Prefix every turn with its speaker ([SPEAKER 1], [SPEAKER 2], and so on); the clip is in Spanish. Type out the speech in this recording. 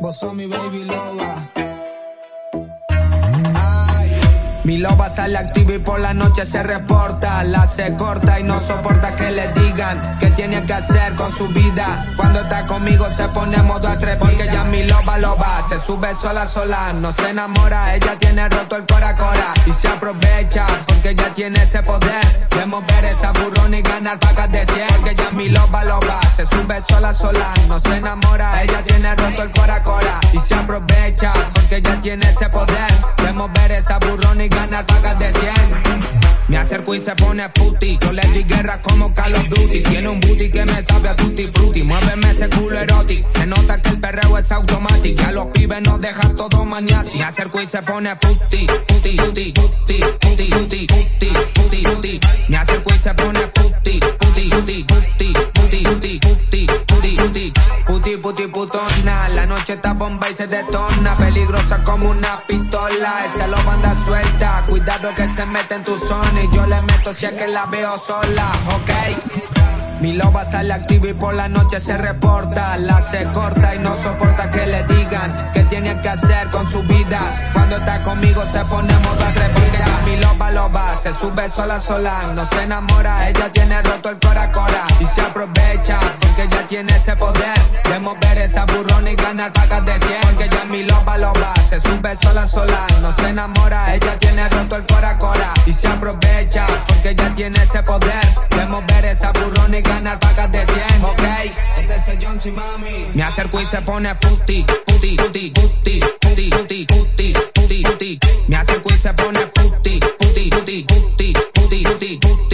[SPEAKER 1] Vos sos mi baby loba. Mi loba sale activa y por la noche se reporta. La se corta y no soporta que le digan qué tiene que hacer con su vida. Cuando está conmigo se pone modo atrevida. Porque ya mi loba loba se sube sola sola. No se enamora, ella tiene roto el cora. Y se aprovecha porque ya tiene ese poder. Mover esa burrón y ganar pagas de 100. Porque ya mi loba loba se sube sola sola. No se enamora, ella tiene roto el cora cora. Y se aprovecha porque ya tiene ese poder. De mover esa burrón y ganar pagas de 100. Me acerco y se pone puti. Yo le di guerra como Call of Duty. Tiene un booty que me sabe a tutti frutti. Muéveme ese culo erótico. Se nota que el perreo es automático. Ya los pibes nos dejan todo maniático. Me acerco y se pone puti. Puti, puti, puti, puti, puti, puti, puti, puti. Me acerco y se pone puti. Puti, puti, puti, puti, puti, puti, puti, puti. Puti, puti, putona. La noche está bomba y se detona. Peligrosa como una pistola. Esta lo banda suelta. Cuidado que se mete en tu zona. Y yo le meto si es que la veo sola. Ok. Mi loba sale activa y por la noche se reporta. La se corta y no soporta hacer con su vida. Cuando está conmigo se pone modo atrevida. Mi loba loba se sube sola sola. No se enamora, ella tiene roto el cora. Y se aprovecha porque ya tiene ese poder. De mover esa burrona y ganar pagas de 100. Porque ya mi loba loba se sube sola sola. No se enamora, ella tiene roto el cora. Y se aprovecha porque ya tiene ese poder. De mover esa burrona y ganar pagas de 100. Este. Me acerco y se pone puti, puti, puti, puti, puti, puti, puti, puti, puti. Me acerco y se pone puti, puti, puti, puti, puti, puti, puti.